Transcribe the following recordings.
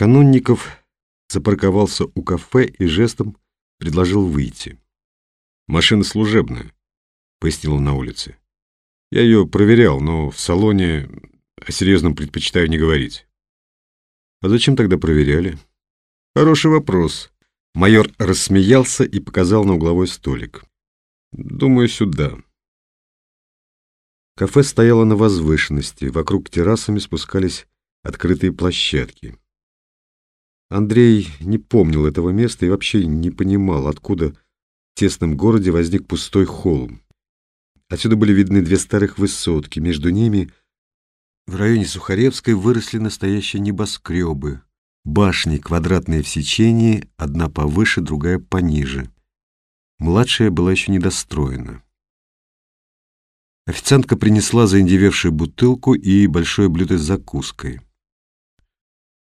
Канунников запарковался у кафе и жестом предложил выйти. «Машина служебная», — пояснил он на улице. «Я ее проверял, но в салоне о серьезном предпочитаю не говорить». «А зачем тогда проверяли?» «Хороший вопрос». Майор рассмеялся и показал на угловой столик. «Думаю, сюда». Кафе стояло на возвышенности, вокруг террасами спускались открытые площадки. Андрей не помнил этого места и вообще не понимал, откуда в тесном городе возник пустой холм. Отсюда были видны две старых высотки, между ними в районе Сухаревской выросли настоящие небоскребы, башни квадратные в сечении, одна повыше, другая пониже. Младшая была еще недостроена. Официантка принесла заиндевевшую бутылку и большое блюдо с закуской.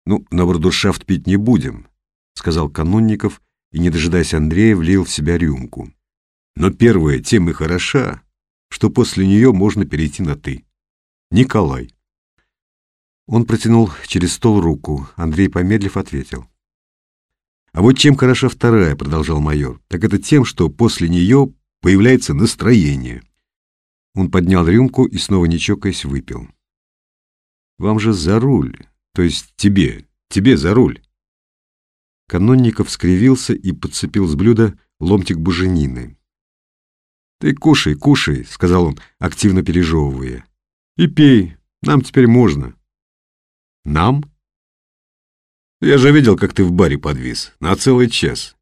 «Ну, на брудершафт пить не будем», — сказал Канунников и, не дожидаясь Андрея, влил в себя рюмку. «Но первая тема хороша, что после нее можно перейти на «ты». Николай». Он протянул через стол руку. Андрей, помедлив, ответил. «А вот чем хороша вторая», — продолжал майор, «так это тем, что после нее появляется настроение». Он поднял рюмку и, снова не чокаясь, выпил. «Вам же за руль», то есть тебе, тебе за руль. Канонников скривился и подцепил с блюда ломтик буженины. «Ты кушай, кушай», — сказал он, активно пережевывая. «И пей, нам теперь можно». «Нам?» «Я же видел, как ты в баре подвис, на целый час.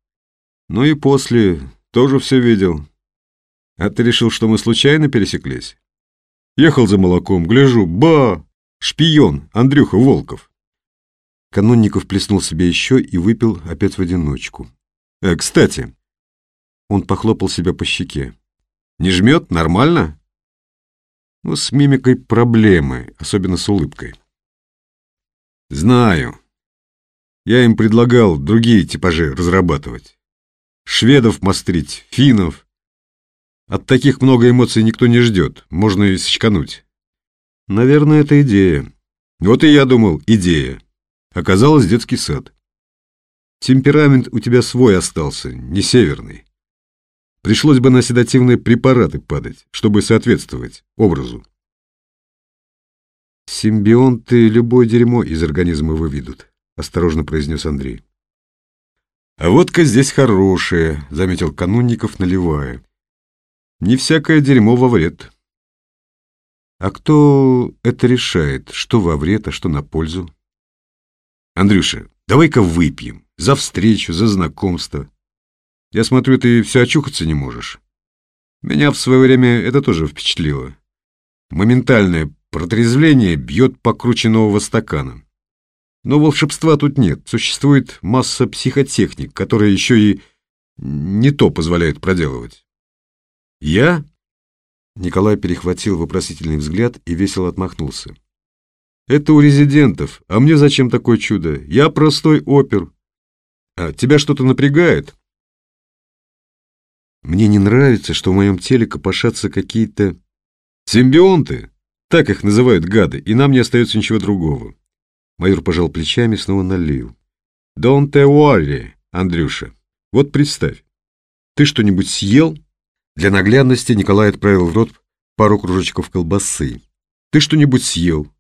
Ну и после тоже все видел. А ты решил, что мы случайно пересеклись?» Ехал за молоком, гляжу, ба, Шпион, Андрюха Волков. Канонников плеснул себе еще и выпил опять в одиночку. Э, кстати, он похлопал себя по щеке. Не жмет? Нормально? Ну, с мимикой проблемы, особенно с улыбкой. Знаю. Я им предлагал другие типажи разрабатывать. Шведов мастрить, финнов. От таких много эмоций никто не ждет, можно и сочкануть. Наверное, это идея. Вот и я думал, идея. Оказалось, детский сад. Темперамент у тебя свой остался, не северный. Пришлось бы на седативные препараты падать, чтобы соответствовать образу. Симбионты любое дерьмо из организма выведут, осторожно произнес Андрей. А водка здесь хорошая, заметил Канунников, наливая. Не всякое дерьмо во вред. А кто это решает, что во вред, а что на пользу? Андрюша, давай-ка выпьем. За встречу, за знакомство. Я смотрю, ты все очухаться не можешь. Меня в свое время это тоже впечатлило. Моментальное протрезвление бьет покруче нового стакана. Но волшебства тут нет. Существует масса психотехник, которые еще и не то позволяют проделывать. Я Николай перехватил вопросительный взгляд и весело отмахнулся. «Это у резидентов, а мне зачем такое чудо? Я простой опер. А тебя что-то напрягает?» «Мне не нравится, что в моем теле копошатся какие-то симбионты, так их называют гады, и нам не остается ничего другого». Майор пожал плечами и снова налил. «Don't worry, Андрюша. Вот представь, ты что-нибудь съел?» Для наглядности Николай отправил в рот пару кружечков колбасы. «Ты что-нибудь съел?»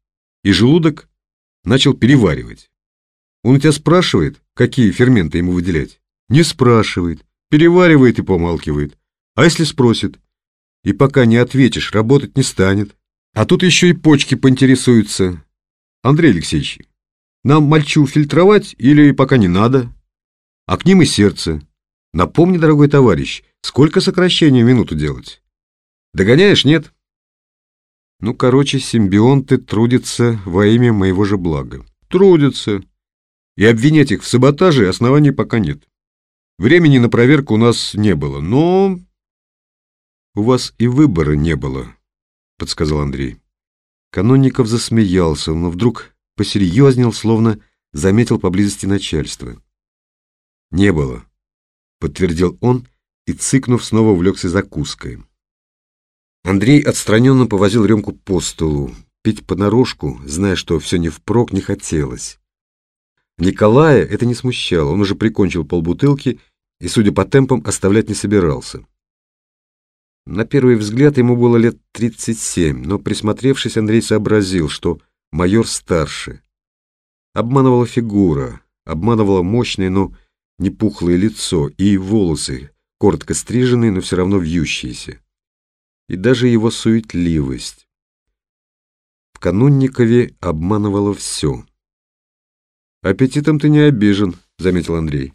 И желудок начал переваривать. Он у тебя спрашивает, какие ферменты ему выделять? Не спрашивает, переваривает и помалкивает. А если спросит? И пока не ответишь, работать не станет. А тут еще и почки поинтересуются. Андрей Алексеевич, нам мальчу фильтровать или пока не надо? А к ним и сердце. Напомни, дорогой товарищ, сколько сокращений в минуту делать? Догоняешь, нет? Ну, короче, симбионты трудятся во имя моего же блага. Трудятся. И обвинять их в саботаже оснований пока нет. Времени на проверку у нас не было, но... У вас и выбора не было, подсказал Андрей. Канонников засмеялся, но вдруг посерьезнел, словно заметил поблизости начальство. Не было, подтвердил он и, цыкнув, снова увлекся закуской. Андрей отстраненно повозил рюмку по столу. Пить понарошку, зная, что все не впрок, не хотелось. Николая это не смущало, он уже прикончил полбутылки и, судя по темпам, оставлять не собирался. На первый взгляд ему было лет 37, но присмотревшись, Андрей сообразил, что майор старше. Обманывала фигура, обманывало мощное, но не пухлое лицо и волосы, коротко стриженные, но все равно вьющиеся. И даже его суетливость. В Канунникове обманывало все. «Аппетитом ты не обижен», — заметил Андрей.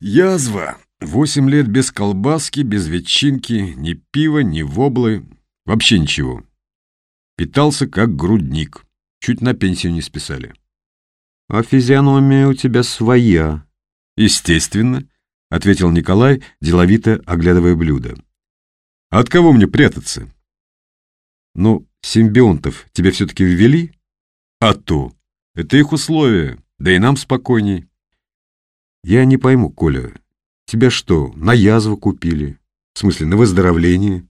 «Язва. Восемь лет без колбаски, без ветчинки, ни пива, ни воблы, вообще ничего. Питался как грудник. Чуть на пенсию не списали». «А физиономия у тебя своя». «Естественно», — ответил Николай, деловито оглядывая блюдо. «А от кого мне прятаться?» «Ну, симбионтов тебе все-таки ввели?» «А то! Это их условия, да и нам спокойней». «Я не пойму, Коля, тебя что, на язву купили? В смысле, на выздоровление?»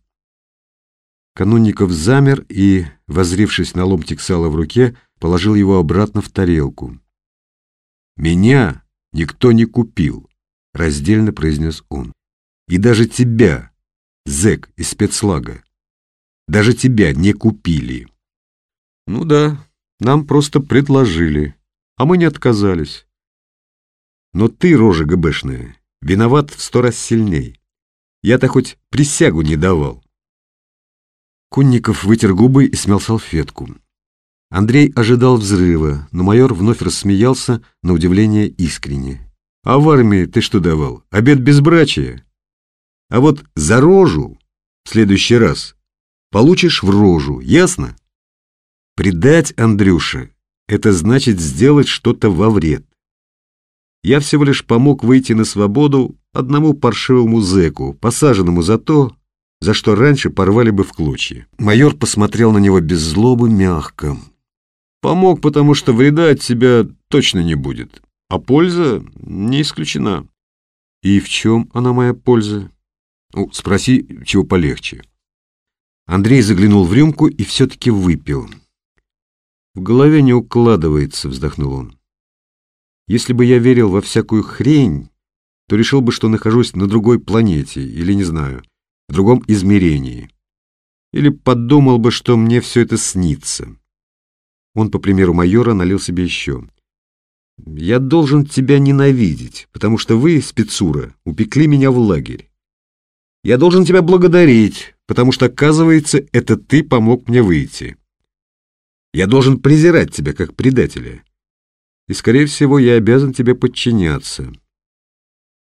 Канунников замер и, возрившись на ломтик сала в руке, положил его обратно в тарелку. «Меня никто не купил», — раздельно произнес он. «И даже тебя, зэк из спецлага, даже тебя не купили». «Ну да, нам просто предложили, а мы не отказались. Но ты, рожа ГБшная, виноват в сто раз сильней. Я-то хоть присягу не давал». Кунников вытер губы и смял салфетку. Андрей ожидал взрыва, но майор вновь рассмеялся, на удивление искренне. «А в армии ты что давал? Обед безбрачия? А вот за рожу в следующий раз получишь в рожу, ясно? Предать Андрюша — это значит сделать что-то во вред. Я всего лишь помог выйти на свободу одному паршивому зэку, посаженному за то, за что раньше порвали бы в клочья. Майор посмотрел на него без злобы мягко. Помог, потому что вреда от тебя точно не будет, а польза не исключена. И в чем она моя польза? Ну, спроси, чего полегче. Андрей заглянул в рюмку и все-таки выпил. В голове не укладывается, вздохнул он. Если бы я верил во всякую хрень, то решил бы, что нахожусь на другой планете, или, не знаю, в другом измерении. Или подумал бы, что мне все это снится. Он, по примеру майора, налил себе еще. «Я должен тебя ненавидеть, потому что вы, спецура, упекли меня в лагерь. Я должен тебя благодарить, потому что, оказывается, это ты помог мне выйти. Я должен презирать тебя как предателя. И, скорее всего, я обязан тебе подчиняться.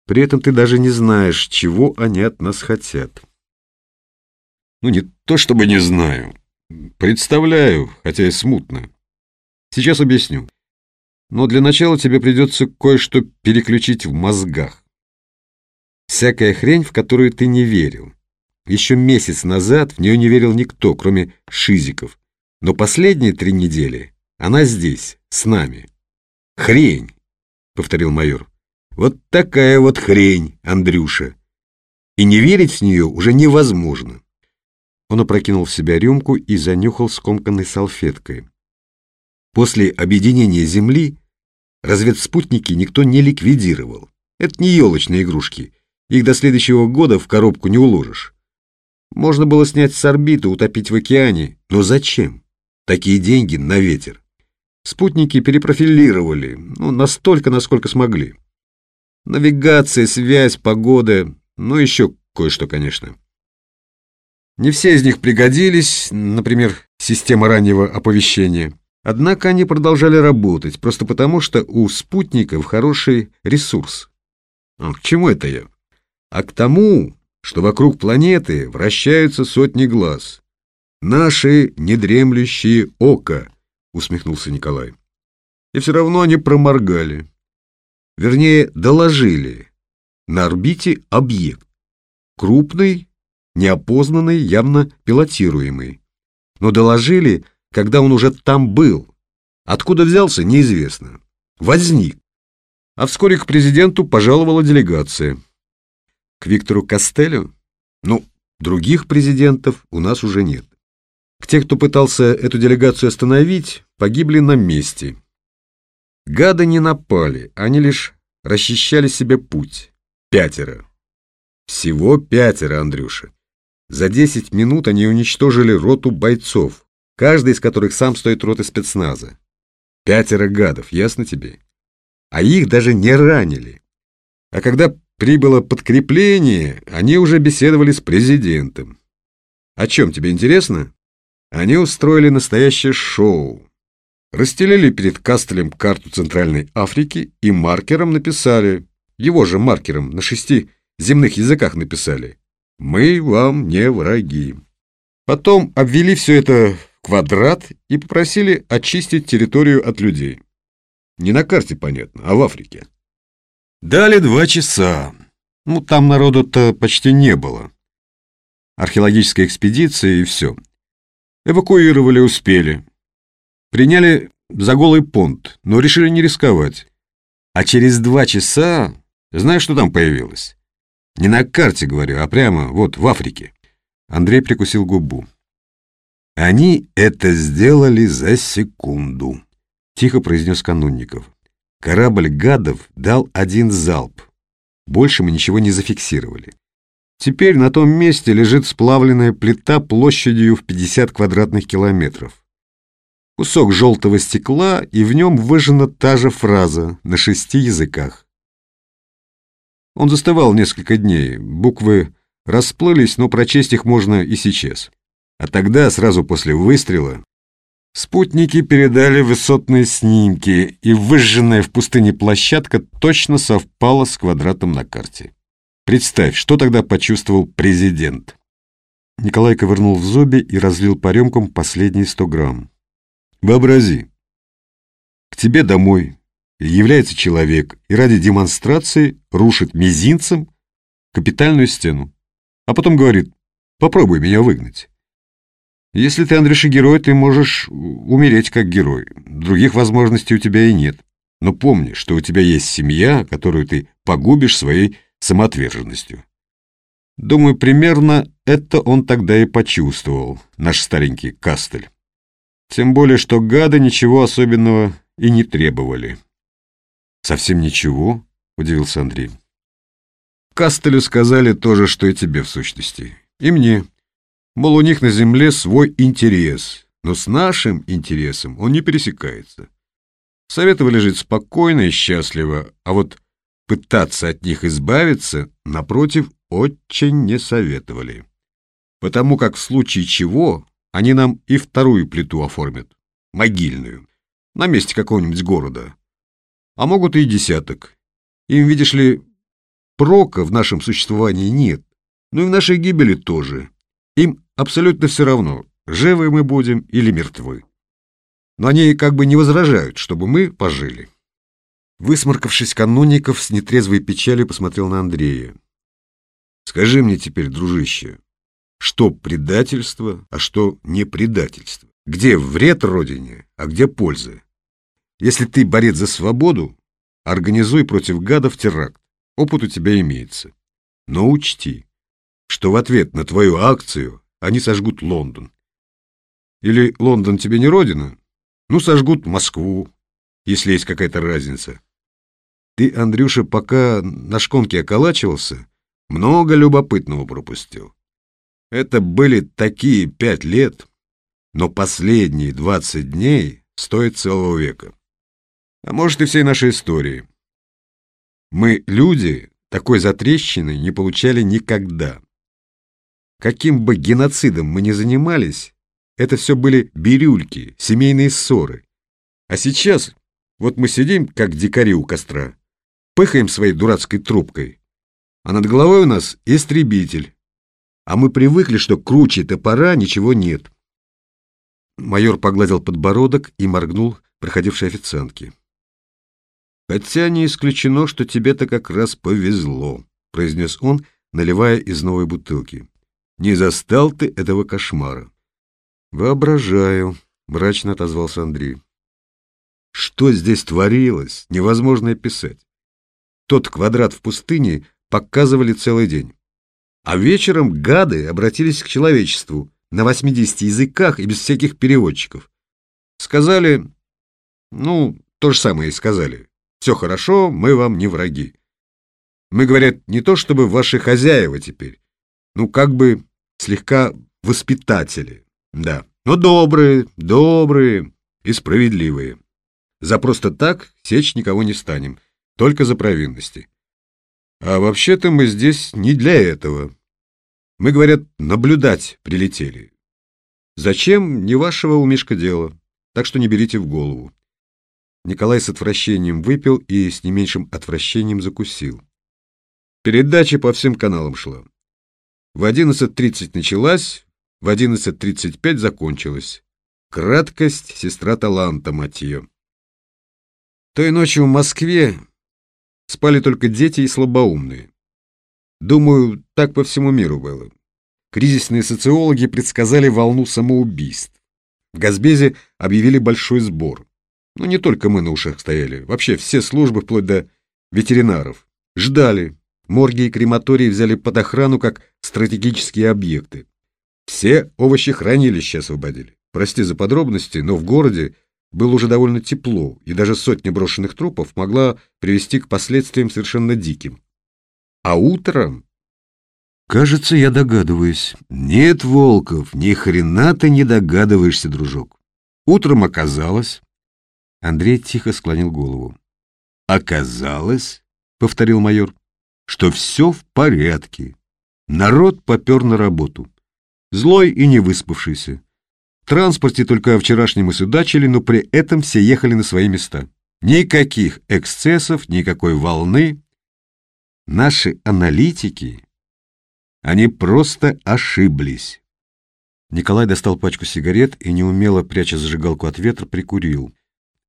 При этом ты даже не знаешь, чего они от нас хотят». «Ну, не то чтобы не знаю. Представляю, хотя и смутно. Сейчас объясню. Но для начала тебе придется кое-что переключить в мозгах. Всякая хрень, в которую ты не верил. Еще месяц назад в нее не верил никто, кроме шизиков. Но последние три недели она здесь, с нами. Хрень, повторил майор. Вот такая вот хрень, Андрюша. И не верить в нее уже невозможно. Он опрокинул в себя рюмку и занюхал скомканной салфеткой. После объединения Земли разведспутники никто не ликвидировал. Это не елочные игрушки. Их до следующего года в коробку не уложишь. Можно было снять с орбиты, утопить в океане. Но зачем? Такие деньги на ветер. Спутники перепрофилировали, ну, настолько, насколько смогли. Навигация, связь, погода, ну, еще кое-что, конечно. Не все из них пригодились, например, система раннего оповещения. Однако они продолжали работать, просто потому что у спутников хороший ресурс. А к чему это я? А к тому, что вокруг планеты вращаются сотни глаз. Наши недремлющие око, усмехнулся Николай. И все равно они проморгали. Вернее, доложили. На орбите объект. Крупный, неопознанный, явно пилотируемый. Но доложили когда он уже там был. Откуда взялся, неизвестно. Возник. А вскоре к президенту пожаловала делегация. К Виктору Костелю? Ну, других президентов у нас уже нет. Те, кто пытался эту делегацию остановить, погибли на месте. Гады не напали, они лишь расчищали себе путь. Пятеро. Всего пятеро, Андрюша. За десять минут они уничтожили роту бойцов, каждый из которых сам стоит роты спецназа. Пятеро гадов, ясно тебе? А их даже не ранили. А когда прибыло подкрепление, они уже беседовали с президентом. О чем тебе интересно? Они устроили настоящее шоу. Расстелили перед Кастелем карту Центральной Африки и маркером написали, его же маркером на шести земных языках написали, «Мы вам не враги». Потом обвели все это квадрат и попросили очистить территорию от людей. Не на карте, понятно, а в Африке. Дали два часа. Ну, там народу-то почти не было. Археологическая экспедиция и все. Эвакуировали, успели. Приняли за голый понт, но решили не рисковать. А через два часа, знаешь, что там появилось? Не на карте, говорю, а прямо вот в Африке. Андрей прикусил губу. Они это сделали за секунду, тихо произнес Канунников. Корабль гадов дал один залп. Больше мы ничего не зафиксировали. Теперь на том месте лежит сплавленная плита площадью в 50 квадратных километров. Кусок желтого стекла, и в нем выжжена та же фраза на шести языках. Он застывал несколько дней, буквы расплылись, но прочесть их можно и сейчас. А тогда, сразу после выстрела, спутники передали высотные снимки, и выжженная в пустыне площадка точно совпала с квадратом на карте. Представь, что тогда почувствовал президент. Николай ковырнул в зубе и разлил по рюмкам последние сто грамм. Вообрази, к тебе домой является человек и ради демонстрации рушит мизинцем капитальную стену, а потом говорит, попробуй меня выгнать. Если ты, Андрюша, герой, ты можешь умереть как герой. Других возможностей у тебя и нет. Но помни, что у тебя есть семья, которую ты погубишь своей самоотверженностью. Думаю, примерно это он тогда и почувствовал, наш старенький Кастель. Тем более, что гады ничего особенного и не требовали. «Совсем ничего?» — удивился Андрей. Кастелю сказали то же, что и тебе в сущности. И мне. Мол, у них на земле свой интерес, но с нашим интересом он не пересекается. Советовали жить спокойно и счастливо, а вот пытаться от них избавиться, напротив, очень не советовали. Потому как в случае чего они нам и вторую плиту оформят, могильную, на месте какого-нибудь города, а могут и десяток. Им, видишь ли, прока в нашем существовании нет, но и в нашей гибели тоже. Им абсолютно все равно, живы мы будем или мертвы. Но они как бы не возражают, чтобы мы пожили. Высморкавшись, канунников с нетрезвой печалью посмотрел на Андрея. «Скажи мне теперь, дружище, что предательство, а что не предательство? Где вред Родине, а где польза? Если ты борец за свободу, организуй против гадов теракт. Опыт у тебя имеется. Но учти, что в ответ на твою акцию они сожгут Лондон. Или Лондон тебе не родина? Ну, сожгут Москву, если есть какая-то разница. Ты, Андрюша, пока на шконке околачивался, много любопытного пропустил. Это были такие пять лет, но последние двадцать дней стоят целого века а может и всей нашей истории. Мы, люди, такой затрещины не получали никогда. Каким бы геноцидом мы ни занимались, это все были бирюльки, семейные ссоры. А сейчас вот мы сидим, как дикари у костра, пыхаем своей дурацкой трубкой, а над головой у нас истребитель, а мы привыкли, что круче топора ничего нет. Майор погладил подбородок и моргнул проходившей официантке. «Хотя не исключено, что тебе-то как раз повезло», — произнес он, наливая из новой бутылки. «Не застал ты этого кошмара». «Воображаю», — мрачно отозвался Андрей. «Что здесь творилось, невозможно описать. Тот квадрат в пустыне показывали целый день. А вечером гады обратились к человечеству на 80 языках и без всяких переводчиков. Сказали, ну, то же самое и сказали. Все хорошо, мы вам не враги. Мы, говорят, не то чтобы ваши хозяева теперь, ну, как бы слегка воспитатели, да, но добрые, добрые и справедливые. За просто так сечь никого не станем, только за провинности. А вообще-то мы здесь не для этого. Мы, говорят, наблюдать прилетели. Зачем, не вашего у Мишка дело, так что не берите в голову. Николай с отвращением выпил и с не меньшим отвращением закусил. Передача по всем каналам шла. В 11.30 началась, в 11.35 закончилась. Краткость — сестра таланта, мать ее. Той ночью в Москве спали только дети и слабоумные. Думаю, так по всему миру было. Кризисные социологи предсказали волну самоубийств. В Газбезе объявили большой сбор. Но не только мы на ушах стояли, вообще все службы, вплоть до ветеринаров. Ждали. Морги и крематории взяли под охрану как стратегические объекты. Все овощехранилища освободили. Прости за подробности, но в городе было уже довольно тепло, и даже сотня брошенных трупов могла привести к последствиям совершенно диким. А утром... Кажется, я догадываюсь. Нет, Волков, ни хрена ты не догадываешься, дружок. Утром оказалось... Андрей тихо склонил голову. «Оказалось, — повторил майор, — что все в порядке. Народ попер на работу. Злой и не выспавшийся транспорте только вчерашнем мы судачили, но при этом все ехали на свои места. Никаких эксцессов, никакой волны. Наши аналитики, они просто ошиблись. Николай достал пачку сигарет и, неумело пряча зажигалку от ветра, прикурил.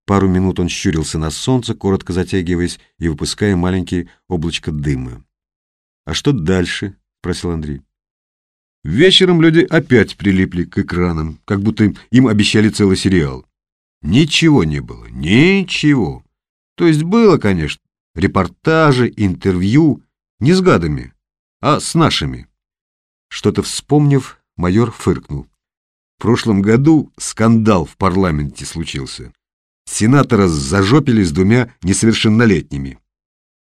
Пару минут он щурился на солнце, коротко затягиваясь и выпуская маленькие облачко дыма. «А что дальше?» — спросил Андрей. Вечером люди опять прилипли к экранам, как будто им обещали целый сериал. Ничего не было, ничего. То есть было, конечно, репортажи, интервью, не с гадами, а с нашими. Что-то вспомнив, майор фыркнул. В прошлом году скандал в парламенте случился. Сенатора зажопили с двумя несовершеннолетними.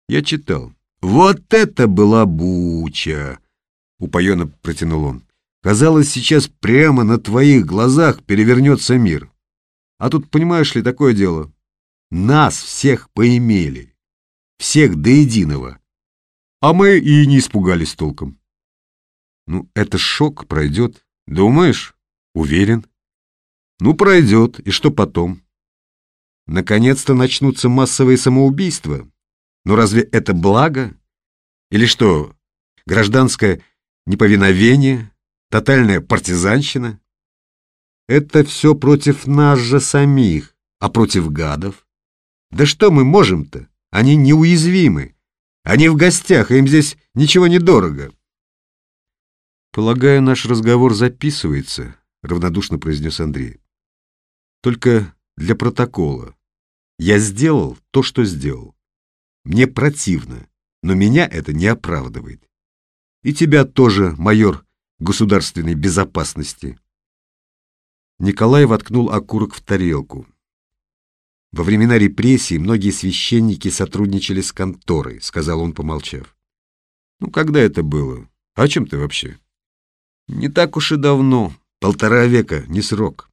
Я читал. Вот это была буча! — упоенно протянул он. «Казалось, сейчас прямо на твоих глазах перевернется мир. А тут, понимаешь ли, такое дело. Нас всех поимели. Всех до единого. А мы и не испугались толком. Ну, это шок пройдет. Думаешь? Уверен. Ну, пройдет. И что потом? Наконец-то начнутся массовые самоубийства. Но разве это благо? Или что, гражданская неповиновение, тотальная партизанщина. Это все против нас же самих, а против гадов. Да что мы можем-то? Они неуязвимы. Они в гостях, им здесь ничего не дорого. Полагаю, наш разговор записывается, равнодушно произнес Андрей. Только для протокола. Я сделал то, что сделал. Мне противно, но меня это не оправдывает. И тебя тоже, майор государственной безопасности. Николай воткнул окурок в тарелку. Во времена репрессий многие священники сотрудничали с конторой, сказал он, помолчав. Ну, когда это было? О чем ты вообще? Не так уж и давно, полтора века, не срок.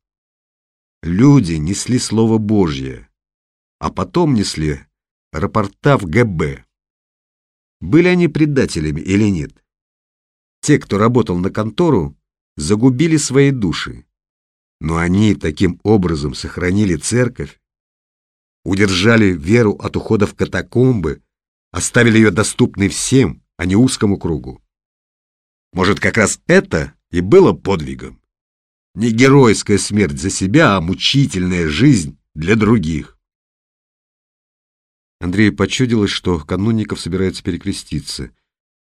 Люди несли слово Божье, а потом несли рапорта в ГБ. Были они предателями или нет? Те, кто работал на контору, загубили свои души. Но они таким образом сохранили церковь, удержали веру от ухода в катакомбы, оставили ее доступной всем, а не узкому кругу. Может, как раз это и было подвигом. Не геройская смерть за себя, а мучительная жизнь для других. Андрею почудилось, что канунников собирается перекреститься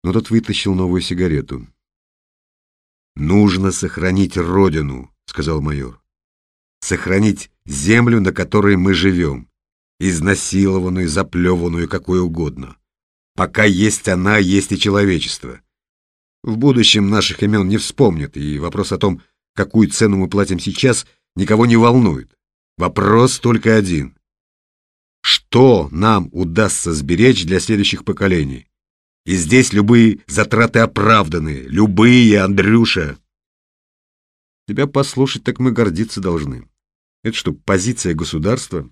но тот вытащил новую сигарету. «Нужно сохранить родину», — сказал майор. «Сохранить землю, на которой мы живем, изнасилованную, заплеванную, какой угодно. Пока есть она, есть и человечество. В будущем наших имен не вспомнят, и вопрос о том, какую цену мы платим сейчас, никого не волнует. Вопрос только один. что нам удастся сберечь для следующих поколений. И здесь любые затраты оправданы, любые, Андрюша. Тебя послушать, так мы гордиться должны. Это что, позиция государства?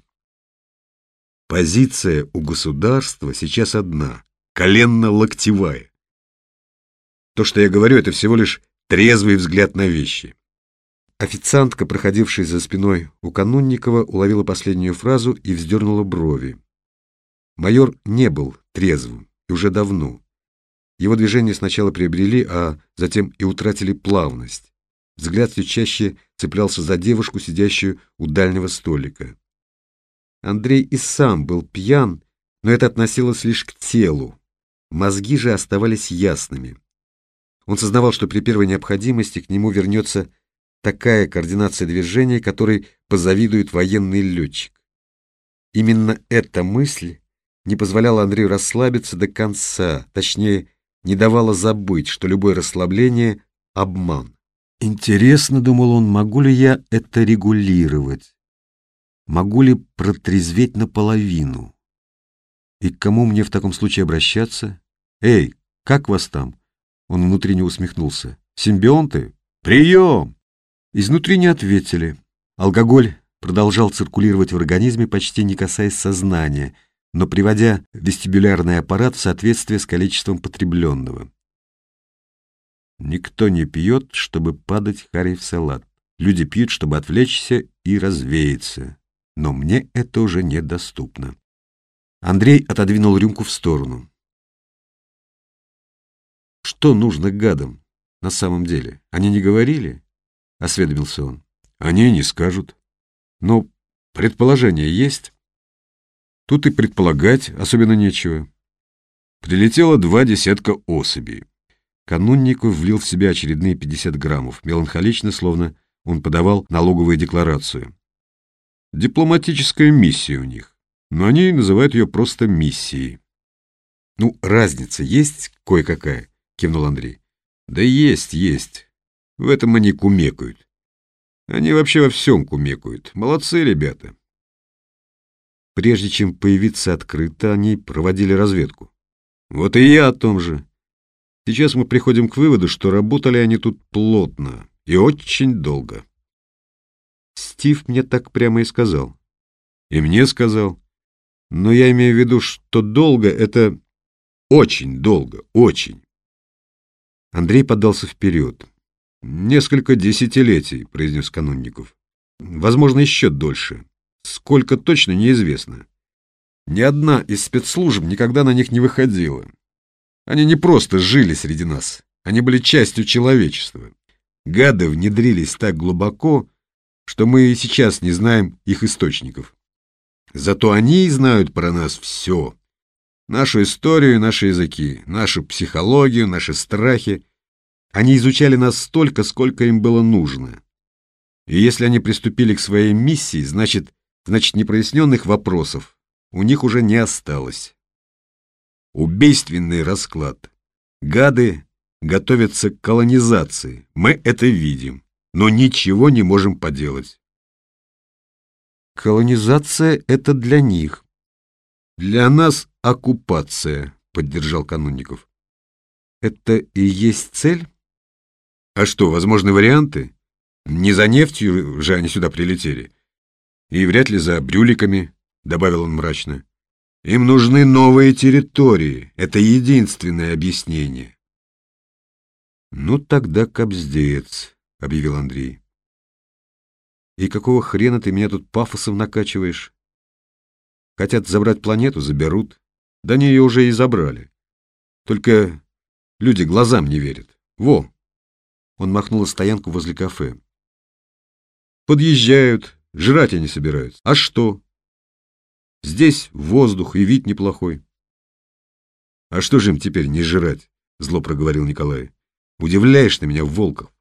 Позиция у государства сейчас одна, коленно-локтевая. То, что я говорю, это всего лишь трезвый взгляд на вещи. Официантка, проходившая за спиной у Канунникова, уловила последнюю фразу и вздернула брови. Майор не был трезвым, уже давно. Его движения сначала приобрели, а затем и утратили плавность. Взгляд все чаще цеплялся за девушку, сидящую у дальнего столика. Андрей и сам был пьян, но это относилось лишь к телу. Мозги же оставались ясными. Он сознавал, что при первой необходимости к нему вернется такая координация движения, которой позавидует военный летчик. Именно эта мысль не позволяла Андрею расслабиться до конца, точнее, не давала забыть, что любое расслабление — обман. Интересно, думал он, могу ли я это регулировать? Могу ли протрезветь наполовину? И к кому мне в таком случае обращаться? Эй, как вас там? Он внутренне усмехнулся. Симбионты? Прием! Изнутри не ответили. Алкоголь продолжал циркулировать в организме, почти не касаясь сознания, но приводя вестибулярный аппарат в соответствие с количеством потребленного. Никто не пьет, чтобы падать харей в салат. Люди пьют, чтобы отвлечься и развеяться. Но мне это уже недоступно. Андрей отодвинул рюмку в сторону. Что нужно гадам на самом деле? Они не говорили? — осведомился он. «Они не скажут. Но предположение есть. Тут и предполагать особенно нечего. Прилетело два десятка особей. Канунников влил в себя очередные 50 граммов, меланхолично, словно он подавал налоговую декларацию. Дипломатическая миссия у них, но они называют ее просто миссией. «Ну, разница есть кое-какая?» — кивнул Андрей. «Да есть, есть. В этом они кумекают. Они вообще во всем кумекают. Молодцы ребята. Прежде чем появиться открыто, они проводили разведку. Вот и я о том же. Сейчас мы приходим к выводу, что работали они тут плотно и очень долго. Стив мне так прямо и сказал. И мне сказал. Но я имею в виду, что долго — это очень долго, очень. Андрей подался вперед. «Несколько десятилетий», — произнес Канунников. «Возможно, еще дольше. Сколько точно, неизвестно. Ни одна из спецслужб никогда на них не выходила. Они не просто жили среди нас, они были частью человечества. Гады внедрились так глубоко, что мы и сейчас не знаем их источников. Зато они знают про нас все. Нашу историю, наши языки, нашу психологию, наши страхи, они изучали нас столько, сколько им было нужно. И если они приступили к своей миссии, значит, значит непроясненных вопросов у них уже не осталось. Убийственный расклад. Гады готовятся к колонизации. Мы это видим, но ничего не можем поделать. Колонизация — это для них. Для нас оккупация, поддержал Канунников. Это и есть цель? А что, возможны варианты? Не за нефтью же они сюда прилетели. И вряд ли за брюликами, добавил он мрачно. Им нужны новые территории. Это единственное объяснение. Ну тогда кобздец, объявил Андрей. И какого хрена ты меня тут пафосом накачиваешь? Хотят забрать планету, заберут. Да они ее уже и забрали. Только люди глазам не верят. Во, он махнул на стоянку возле кафе. Подъезжают, жрать они собираются. А что? Здесь воздух и вид неплохой. А что же им теперь не жрать? Зло проговорил Николай. Удивляешь ты меня, Волков.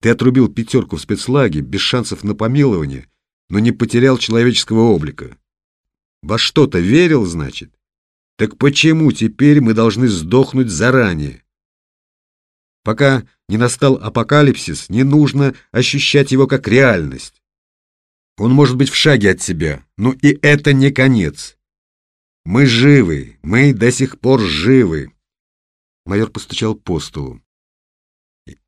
Ты отрубил пятерку в спецлаге без шансов на помилование, но не потерял человеческого облика. Во что-то верил, значит? Так почему теперь мы должны сдохнуть заранее? Пока не настал апокалипсис, не нужно ощущать его как реальность. Он может быть в шаге от себя, но и это не конец. Мы живы, мы до сих пор живы. Майор постучал по столу.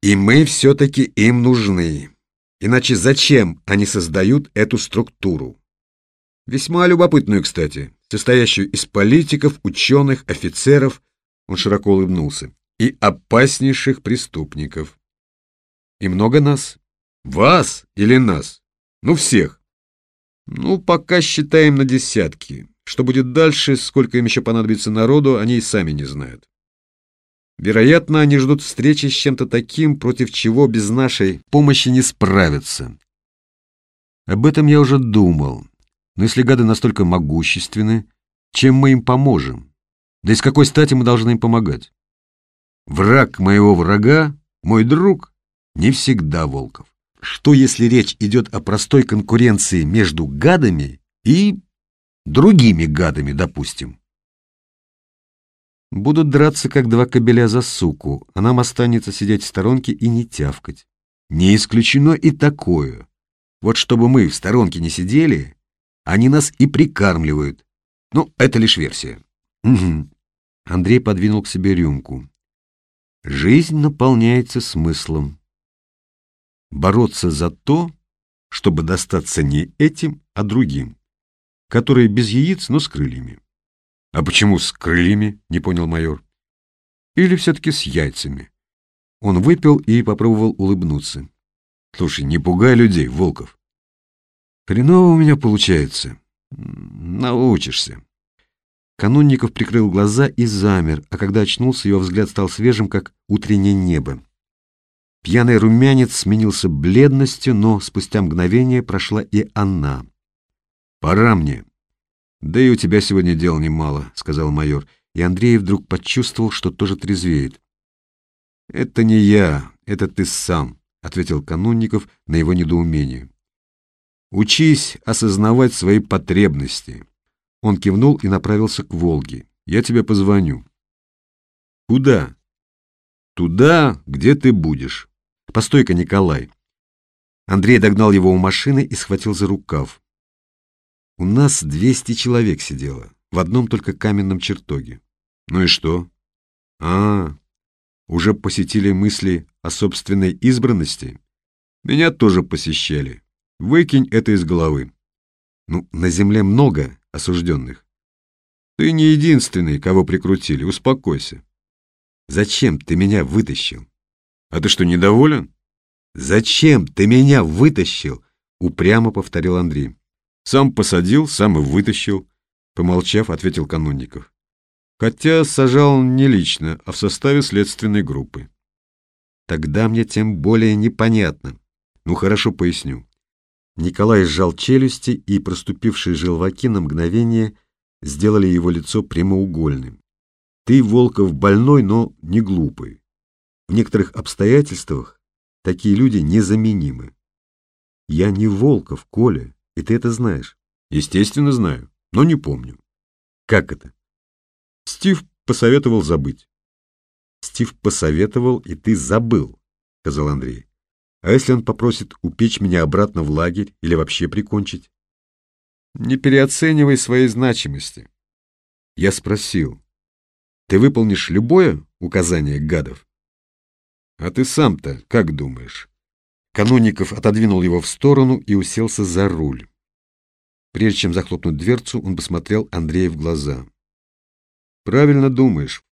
И мы все-таки им нужны. Иначе зачем они создают эту структуру? Весьма любопытную, кстати, состоящую из политиков, ученых, офицеров, он широко улыбнулся, и опаснейших преступников. И много нас? Вас или нас? Ну, всех. Ну, пока считаем на десятки. Что будет дальше, сколько им еще понадобится народу, они и сами не знают. Вероятно, они ждут встречи с чем-то таким, против чего без нашей помощи не справятся. Об этом я уже думал. Но если гады настолько могущественны, чем мы им поможем? Да и с какой стати мы должны им помогать? Враг моего врага, мой друг, не всегда Волков. Что если речь идет о простой конкуренции между гадами и другими гадами, допустим? Будут драться, как два кобеля за суку, а нам останется сидеть в сторонке и не тявкать. Не исключено и такое. Вот чтобы мы в сторонке не сидели, они нас и прикармливают. Ну, это лишь версия. Угу. Андрей подвинул к себе рюмку. Жизнь наполняется смыслом. Бороться за то, чтобы достаться не этим, а другим, которые без яиц, но с крыльями. «А почему с крыльями?» — не понял майор. «Или все-таки с яйцами?» Он выпил и попробовал улыбнуться. «Слушай, не пугай людей, Волков». «Хреново у меня получается. Научишься». Канунников прикрыл глаза и замер, а когда очнулся, его взгляд стал свежим, как утреннее небо. Пьяный румянец сменился бледностью, но спустя мгновение прошла и она. «Пора мне», «Да и у тебя сегодня дел немало», — сказал майор, и Андрей вдруг почувствовал, что тоже трезвеет. «Это не я, это ты сам», — ответил Канунников на его недоумение. «Учись осознавать свои потребности». Он кивнул и направился к Волге. «Я тебе позвоню». «Куда?» «Туда, где ты будешь». «Постой-ка, Николай». Андрей догнал его у машины и схватил за рукав. У нас 200 человек сидело, в одном только каменном чертоге. Ну и что? А, уже посетили мысли о собственной избранности? Меня тоже посещали. Выкинь это из головы. Ну, на земле много осужденных. Ты не единственный, кого прикрутили, успокойся. Зачем ты меня вытащил? А ты что, недоволен? Зачем ты меня вытащил? Упрямо повторил Андрей. Сам посадил, сам и вытащил, помолчав, ответил Канунников. Хотя сажал не лично, а в составе следственной группы. Тогда мне тем более непонятно. Ну хорошо, поясню. Николай сжал челюсти, и проступившие желваки на мгновение сделали его лицо прямоугольным. Ты, Волков, больной, но не глупый. В некоторых обстоятельствах такие люди незаменимы. Я не Волков, Коля. И ты это знаешь? Естественно, знаю, но не помню. Как это? Стив посоветовал забыть. Стив посоветовал, и ты забыл, сказал Андрей. А если он попросит упечь меня обратно в лагерь или вообще прикончить? Не переоценивай своей значимости. Я спросил, ты выполнишь любое указание гадов? А ты сам-то как думаешь? Канунников отодвинул его в сторону и уселся за руль. Прежде чем захлопнуть дверцу, он посмотрел Андрея в глаза. «Правильно думаешь,